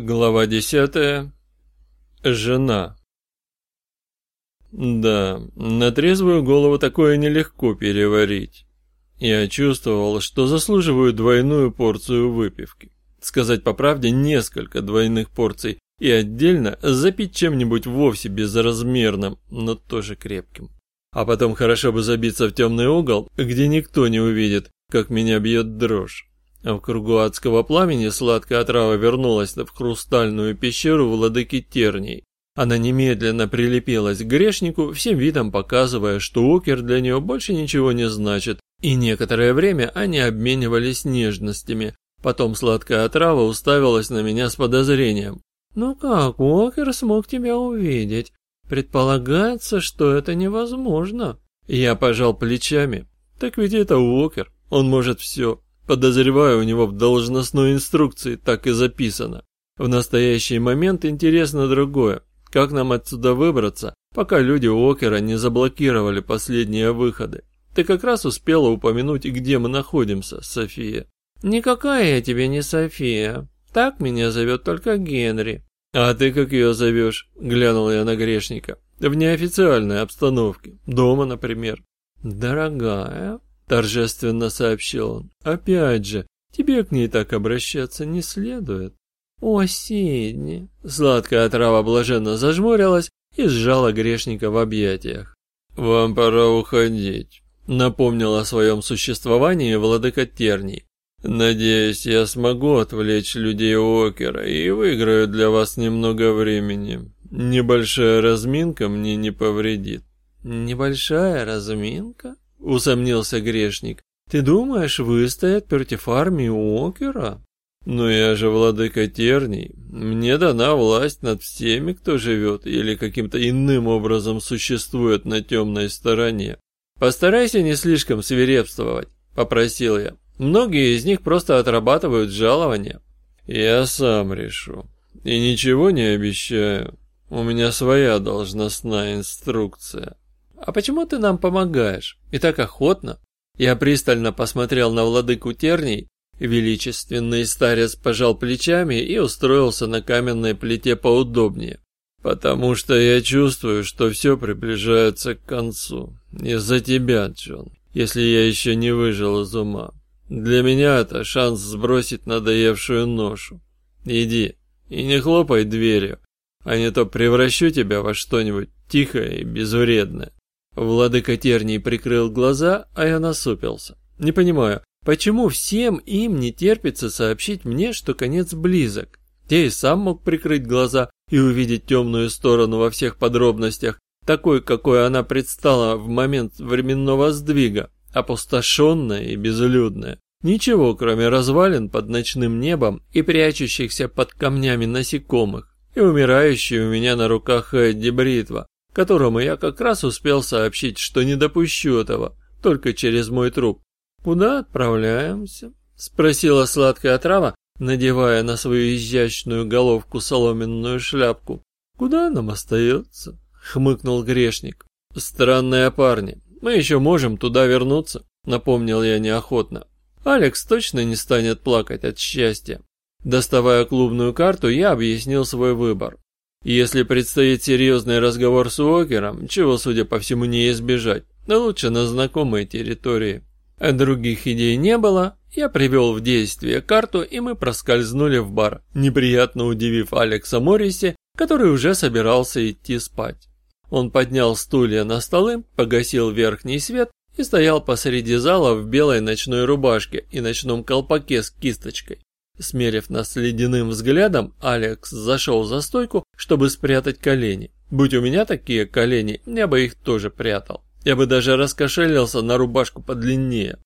Глава десятая. Жена. Да, на трезвую голову такое нелегко переварить. Я чувствовал, что заслуживаю двойную порцию выпивки. Сказать по правде, несколько двойных порций и отдельно запить чем-нибудь вовсе безразмерным, но тоже крепким. А потом хорошо бы забиться в темный угол, где никто не увидит, как меня бьет дрожь. В кругу адского пламени сладкая отрава вернулась в хрустальную пещеру владыки Терней. Она немедленно прилепилась к грешнику, всем видом показывая, что окер для нее больше ничего не значит, и некоторое время они обменивались нежностями. Потом сладкая отрава уставилась на меня с подозрением. «Ну как, Окер смог тебя увидеть? Предполагается, что это невозможно». Я пожал плечами. «Так ведь это Окер, он может все. Подозреваю, у него в должностной инструкции так и записано. В настоящий момент интересно другое. Как нам отсюда выбраться, пока люди Окера не заблокировали последние выходы? Ты как раз успела упомянуть, где мы находимся, София. Никакая я тебе не София. Так меня зовет только Генри. А ты как ее зовешь? Глянул я на грешника. В неофициальной обстановке. Дома, например. Дорогая, торжественно сообщил он. Опять же, тебе к ней так обращаться не следует. О, Сидни! Сладкая трава блаженно зажмурилась и сжала грешника в объятиях. «Вам пора уходить», — напомнил о своем существовании владыка Терний. «Надеюсь, я смогу отвлечь людей Окера и выиграю для вас немного времени. Небольшая разминка мне не повредит». «Небольшая разминка?» Усомнился грешник. Ты думаешь, выстоят против армии Окера? Но я же владыка терний. Мне дана власть над всеми, кто живет или каким-то иным образом существует на темной стороне. Постарайся не слишком свирепствовать, попросил я. Многие из них просто отрабатывают жалования. Я сам решу. И ничего не обещаю. У меня своя должностная инструкция. «А почему ты нам помогаешь? И так охотно?» Я пристально посмотрел на владыку терний, величественный старец пожал плечами и устроился на каменной плите поудобнее. «Потому что я чувствую, что все приближается к концу. Из-за тебя, Джон, если я еще не выжил из ума. Для меня это шанс сбросить надоевшую ношу. Иди и не хлопай дверью, а не то превращу тебя во что-нибудь тихое и безвредное. Владыка Терний прикрыл глаза, а я насупился. Не понимаю, почему всем им не терпится сообщить мне, что конец близок? Я и сам мог прикрыть глаза и увидеть темную сторону во всех подробностях, такой, какой она предстала в момент временного сдвига, опустошенная и безлюдная. Ничего, кроме развалин под ночным небом и прячущихся под камнями насекомых, и умирающей у меня на руках Эдди Бритва, которому я как раз успел сообщить, что не допущу этого, только через мой труп. «Куда отправляемся?» — спросила сладкая трава, надевая на свою изящную головку соломенную шляпку. «Куда нам остается?» — хмыкнул грешник. «Странные парни, мы еще можем туда вернуться», — напомнил я неохотно. Алекс точно не станет плакать от счастья. Доставая клубную карту, я объяснил свой выбор. Если предстоит серьезный разговор с Уокером, чего, судя по всему, не избежать, но лучше на знакомой территории. А других идей не было, я привел в действие карту, и мы проскользнули в бар, неприятно удивив Алекса Морриси, который уже собирался идти спать. Он поднял стулья на столы, погасил верхний свет и стоял посреди зала в белой ночной рубашке и ночном колпаке с кисточкой. Смерив нас ледяным взглядом, Алекс зашел за стойку, чтобы спрятать колени. Будь у меня такие колени, я бы их тоже прятал. Я бы даже раскошелился на рубашку подлиннее.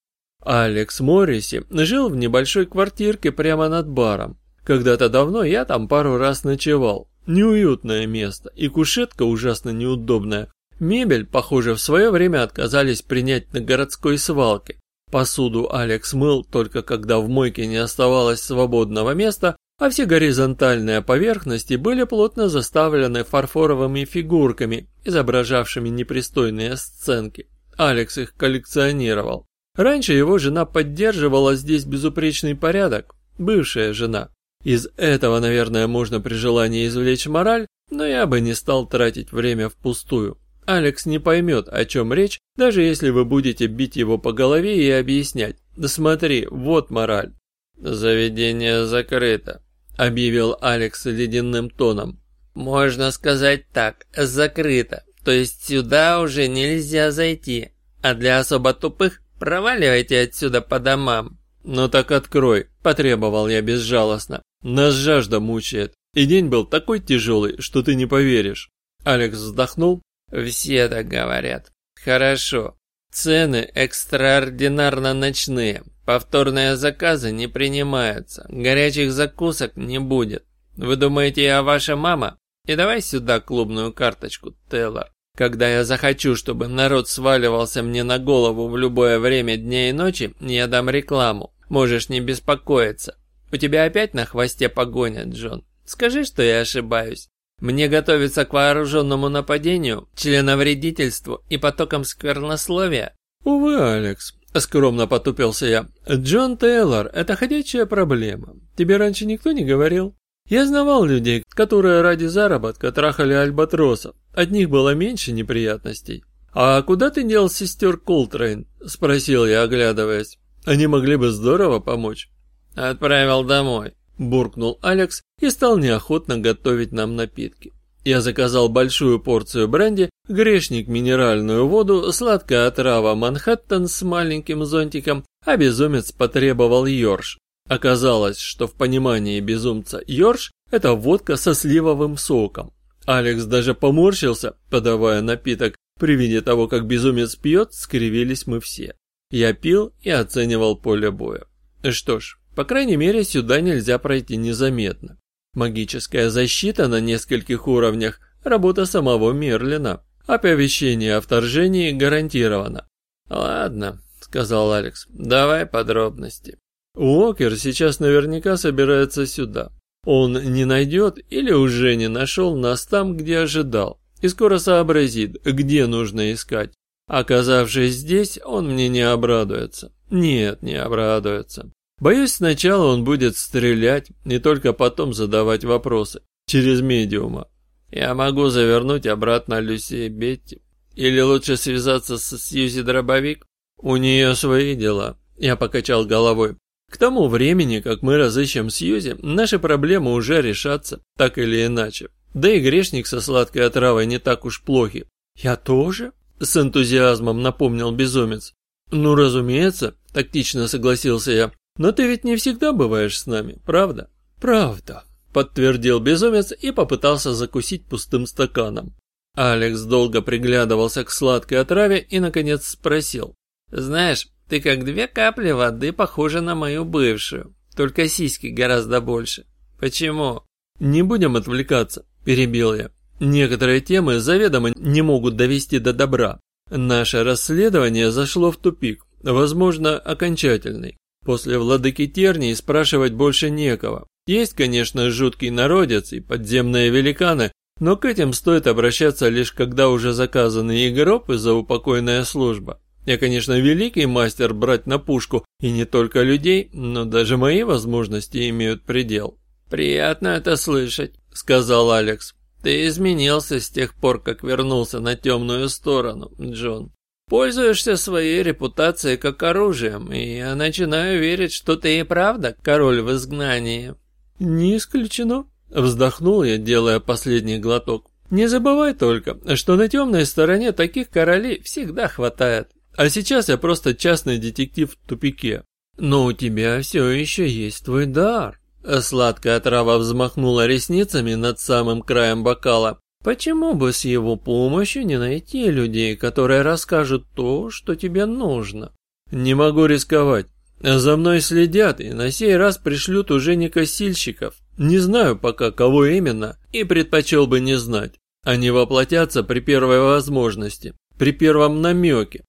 Алекс Морриси жил в небольшой квартирке прямо над баром. Когда-то давно я там пару раз ночевал. Неуютное место, и кушетка ужасно неудобная. Мебель, похоже, в свое время отказались принять на городской свалке. Посуду Алекс мыл только когда в мойке не оставалось свободного места, а все горизонтальные поверхности были плотно заставлены фарфоровыми фигурками, изображавшими непристойные сценки. Алекс их коллекционировал. Раньше его жена поддерживала здесь безупречный порядок, бывшая жена. Из этого, наверное, можно при желании извлечь мораль, но я бы не стал тратить время впустую. Алекс не поймет, о чем речь, даже если вы будете бить его по голове и объяснять. Да смотри, вот мораль. «Заведение закрыто», — объявил Алекс ледяным тоном. «Можно сказать так, закрыто, то есть сюда уже нельзя зайти, а для особо тупых проваливайте отсюда по домам». «Ну так открой», — потребовал я безжалостно. «Нас жажда мучает, и день был такой тяжелый, что ты не поверишь». Алекс вздохнул. «Все так говорят. Хорошо. Цены экстраординарно ночные, Повторные заказы не принимаются, горячих закусок не будет. Вы думаете, я ваша мама? И давай сюда клубную карточку, Тейлор. Когда я захочу, чтобы народ сваливался мне на голову в любое время дня и ночи, я дам рекламу. Можешь не беспокоиться. У тебя опять на хвосте погоня, Джон. Скажи, что я ошибаюсь. Мне готовиться к вооруженному нападению, членовредительству и потокам сквернословия? Увы, Алекс, Скромно потупился я. «Джон Тейлор – это ходячая проблема. Тебе раньше никто не говорил?» Я знавал людей, которые ради заработка трахали альбатросов. От них было меньше неприятностей. «А куда ты дел сестер Колтрейн?» – спросил я, оглядываясь. «Они могли бы здорово помочь». «Отправил домой», – буркнул Алекс и стал неохотно готовить нам напитки. Я заказал большую порцию бренди, грешник минеральную воду, сладкая отрава Манхэттен с маленьким зонтиком, а безумец потребовал йорш. Оказалось, что в понимании безумца йорш – это водка со сливовым соком. Алекс даже поморщился, подавая напиток. При виде того, как безумец пьет, скривились мы все. Я пил и оценивал поле боя. Что ж, по крайней мере, сюда нельзя пройти незаметно. Магическая защита на нескольких уровнях, работа самого Мерлина. Оповещение о вторжении гарантировано. «Ладно», — сказал Алекс, — «давай подробности». Уокер сейчас наверняка собирается сюда. Он не найдет или уже не нашел нас там, где ожидал, и скоро сообразит, где нужно искать. Оказавшись здесь, он мне не обрадуется. Нет, не обрадуется. Боюсь, сначала он будет стрелять, не только потом задавать вопросы. Через медиума. Я могу завернуть обратно Люси Бетти. Или лучше связаться с Сьюзи Дробовик? У нее свои дела. Я покачал головой. К тому времени, как мы разыщем Сьюзи, наши проблемы уже решатся, так или иначе. Да и грешник со сладкой отравой не так уж плохи. Я тоже? С энтузиазмом напомнил безумец. Ну, разумеется, тактично согласился я. Но ты ведь не всегда бываешь с нами, правда? Правда, подтвердил безумец и попытался закусить пустым стаканом. Алекс долго приглядывался к сладкой отраве и, наконец, спросил. «Знаешь, ты как две капли воды похожа на мою бывшую, только сиськи гораздо больше. Почему?» «Не будем отвлекаться», – перебил я. «Некоторые темы заведомо не могут довести до добра. Наше расследование зашло в тупик, возможно, окончательный. После владыки Тернии спрашивать больше некого. Есть, конечно, жуткий народец и подземные великаны, но к этим стоит обращаться лишь когда уже заказаны и гроб, и заупокойная служба. Я, конечно, великий мастер брать на пушку, и не только людей, но даже мои возможности имеют предел. «Приятно это слышать», — сказал Алекс. «Ты изменился с тех пор, как вернулся на темную сторону, Джон. Пользуешься своей репутацией как оружием, и я начинаю верить, что ты и правда король в изгнании». «Не исключено», — вздохнул я, делая последний глоток. «Не забывай только, что на темной стороне таких королей всегда хватает. А сейчас я просто частный детектив в тупике. Но у тебя все еще есть твой дар». Сладкая трава взмахнула ресницами над самым краем бокала. Почему бы с его помощью не найти людей, которые расскажут то, что тебе нужно? Не могу рисковать. За мной следят и на сей раз пришлют уже не косильщиков. Не знаю пока, кого именно, и предпочел бы не знать. Они воплотятся при первой возможности, при первом намеке.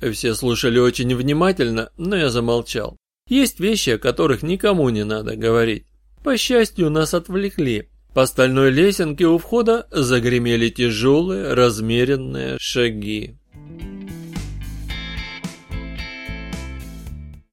Все слушали очень внимательно, но я замолчал. Есть вещи, о которых никому не надо говорить. По счастью, нас отвлекли. По стальной лесенке у входа загремели тяжелые, размеренные шаги.